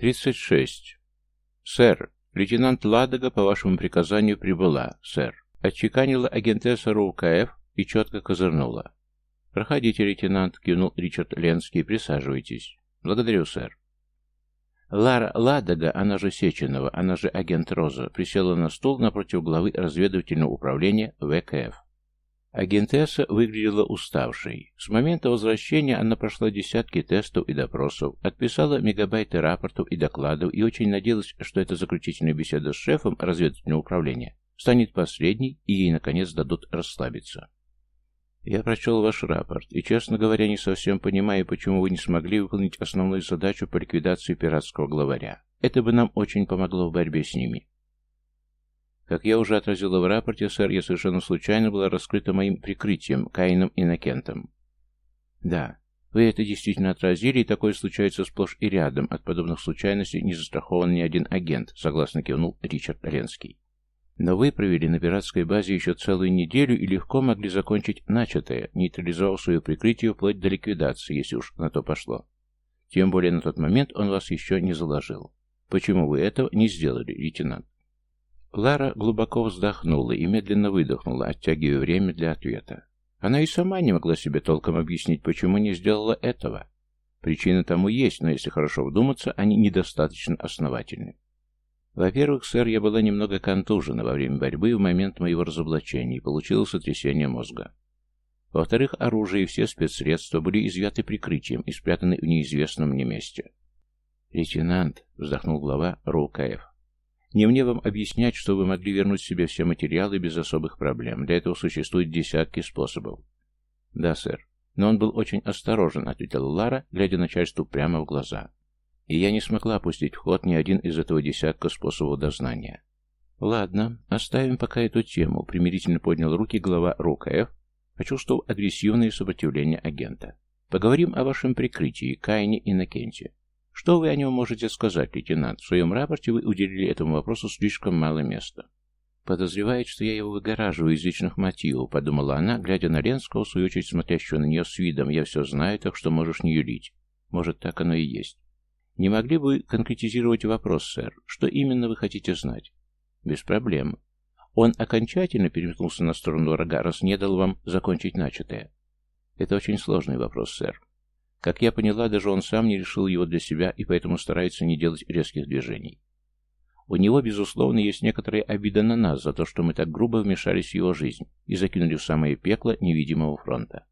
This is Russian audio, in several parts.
36. Сэр, лейтенант Ладога по вашему приказанию прибыла, сэр. Отчеканила агентесса РУКФ и четко козырнула. «Проходите, лейтенант», — кивнул Ричард Ленский, — «присаживайтесь». «Благодарю, сэр». Лара Ладога, она же Сеченова, она же агент Роза, присела на стул напротив главы разведывательного управления ВКФ. Агентесса выглядела уставшей. С момента возвращения она прошла десятки тестов и допросов, отписала мегабайты рапортов и докладов и очень надеялась, что эта заключительная беседа с шефом разведывательного управления станет последней и ей, наконец, дадут расслабиться. Я прочел ваш рапорт, и, честно говоря, не совсем понимаю, почему вы не смогли выполнить основную задачу по ликвидации пиратского главаря. Это бы нам очень помогло в борьбе с ними. Как я уже отразила в рапорте, сэр, я совершенно случайно была раскрыта моим прикрытием, Каином Иннокентом. Да, вы это действительно отразили, и такое случается сплошь и рядом. От подобных случайностей не застрахован ни один агент, согласно кивнул Ричард Ленский. Но вы провели на пиратской базе еще целую неделю и легко могли закончить начатое, нейтрализовав свое прикрытие вплоть до ликвидации, если уж на то пошло. Тем более на тот момент он вас еще не заложил. Почему вы этого не сделали, лейтенант? Лара глубоко вздохнула и медленно выдохнула, оттягивая время для ответа. Она и сама не могла себе толком объяснить, почему не сделала этого. Причины тому есть, но если хорошо вдуматься, они недостаточно основательны. Во-первых, сэр, я была немного контужена во время борьбы в момент моего разоблачения и получила сотрясение мозга. Во-вторых, оружие и все спецсредства были изъяты прикрытием и спрятаны в неизвестном мне месте. «Лейтенант», — вздохнул глава РУКФ, — «не мне вам объяснять, что вы могли вернуть себе все материалы без особых проблем. Для этого существуют десятки способов». «Да, сэр. Но он был очень осторожен», — ответила Лара, глядя начальству прямо в глаза и я не смогла пустить в ход ни один из этого десятка способов дознания. Ладно, оставим пока эту тему, примирительно поднял руки глава РУКФ, почувствовав агрессивное сопротивление агента. Поговорим о вашем прикрытии, Кайне и Накенте. Что вы о нем можете сказать, лейтенант? В своем рапорте вы уделили этому вопросу слишком мало места. Подозревает, что я его выгораживаю из личных мотивов, подумала она, глядя на Ленского, в свою очередь смотрящего на нее с видом. Я все знаю, так что можешь не юлить. Может, так оно и есть. Не могли бы конкретизировать вопрос, сэр? Что именно вы хотите знать? Без проблем. Он окончательно переметнулся на сторону врага, раз не дал вам закончить начатое. Это очень сложный вопрос, сэр. Как я поняла, даже он сам не решил его для себя и поэтому старается не делать резких движений. У него, безусловно, есть некоторая обида на нас за то, что мы так грубо вмешались в его жизнь и закинули в самое пекло невидимого фронта.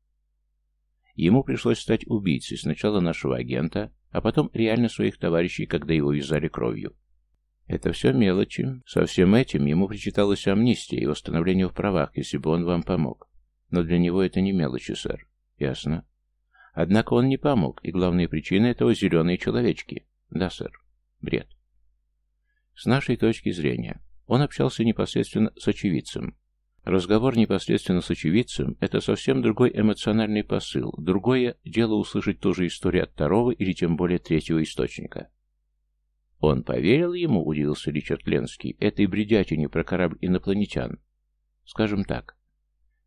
Ему пришлось стать убийцей сначала нашего агента, а потом реально своих товарищей, когда его вязали кровью. Это все мелочи. Со всем этим ему причиталась амнистия и восстановление в правах, если бы он вам помог. Но для него это не мелочи, сэр. Ясно. Однако он не помог, и главная причина этого зеленые человечки. Да, сэр. Бред. С нашей точки зрения, он общался непосредственно с очевидцем, Разговор непосредственно с очевидцем – это совсем другой эмоциональный посыл, другое дело услышать ту же историю от второго или тем более третьего источника. Он поверил ему, удивился Ричард Ленский, этой бредятине про корабль инопланетян. Скажем так,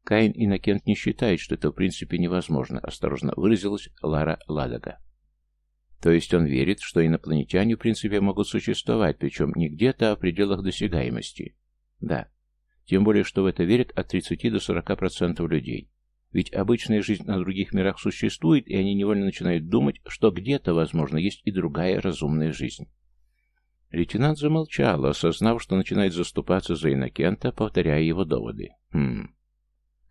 Каин Иннокент не считает, что это в принципе невозможно, осторожно выразилась Лара Ладога. То есть он верит, что инопланетяне в принципе могут существовать, причем не где-то, а в пределах досягаемости. Да, тем более, что в это верят от 30 до 40% людей. Ведь обычная жизнь на других мирах существует, и они невольно начинают думать, что где-то, возможно, есть и другая разумная жизнь. Лейтенант замолчал, осознав, что начинает заступаться за Иннокента, повторяя его доводы. «Хм...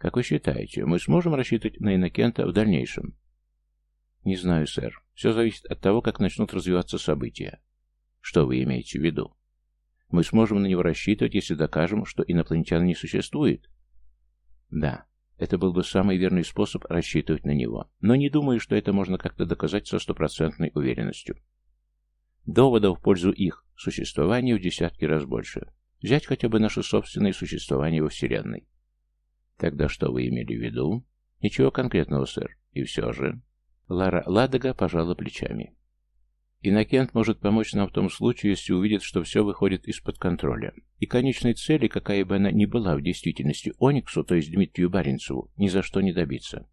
Как вы считаете, мы сможем рассчитывать на Иннокента в дальнейшем?» «Не знаю, сэр. Все зависит от того, как начнут развиваться события». «Что вы имеете в виду?» Мы сможем на него рассчитывать, если докажем, что инопланетян не существует? Да, это был бы самый верный способ рассчитывать на него, но не думаю, что это можно как-то доказать со стопроцентной уверенностью. Доводов в пользу их существования в десятки раз больше. Взять хотя бы наше собственное существование во Вселенной. Тогда что вы имели в виду? Ничего конкретного, сэр. И все же... Лара Ладога пожала плечами. Иннокент может помочь нам в том случае, если увидит, что все выходит из-под контроля. И конечной цели, какая бы она ни была в действительности, Ониксу, то есть Дмитрию Баренцеву, ни за что не добиться.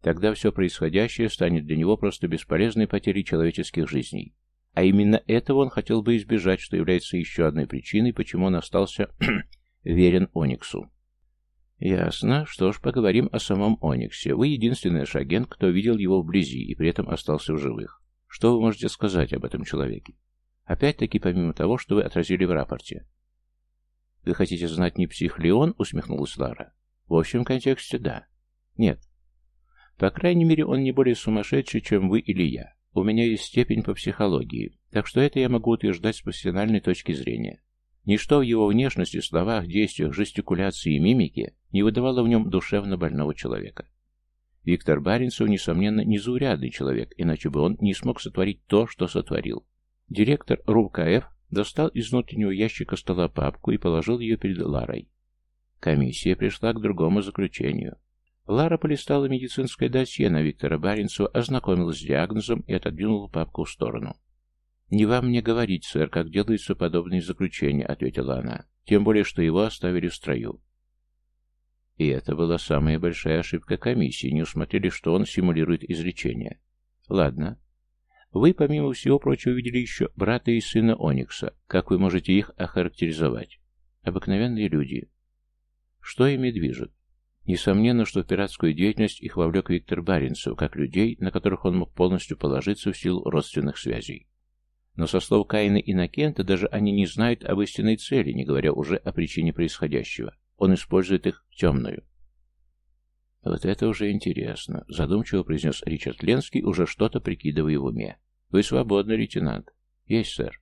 Тогда все происходящее станет для него просто бесполезной потерей человеческих жизней. А именно этого он хотел бы избежать, что является еще одной причиной, почему он остался верен Ониксу. Ясно. Что ж, поговорим о самом Ониксе. Вы единственный наш агент, кто видел его вблизи и при этом остался в живых. Что вы можете сказать об этом человеке? Опять-таки, помимо того, что вы отразили в рапорте. Вы хотите знать, не псих ли он? Усмехнулась Лара. В общем контексте, да. Нет. По крайней мере, он не более сумасшедший, чем вы или я. У меня есть степень по психологии, так что это я могу утверждать с профессиональной точки зрения. Ничто в его внешности, словах, действиях, жестикуляции и мимике не выдавало в нем душевно больного человека. Виктор Баренцев, несомненно, незаурядный человек, иначе бы он не смог сотворить то, что сотворил. Директор РУКФ достал из внутреннего ящика стола папку и положил ее перед Ларой. Комиссия пришла к другому заключению. Лара полистала медицинское досье на Виктора Баренцева, ознакомилась с диагнозом и отодвинула папку в сторону. «Не вам мне говорить, сэр, как делаются подобные заключения», — ответила она. «Тем более, что его оставили в строю». И это была самая большая ошибка комиссии, не усмотрели, что он симулирует излечение. Ладно. Вы, помимо всего прочего, видели еще брата и сына Оникса. Как вы можете их охарактеризовать? Обыкновенные люди. Что ими движет? Несомненно, что в пиратскую деятельность их вовлек Виктор Баренцев, как людей, на которых он мог полностью положиться в силу родственных связей. Но со слов Каина и Накента даже они не знают об истинной цели, не говоря уже о причине происходящего. Он использует их в темную. «Вот это уже интересно», — задумчиво произнес Ричард Ленский, уже что-то прикидывая в уме. «Вы свободны, лейтенант?» «Есть, сэр».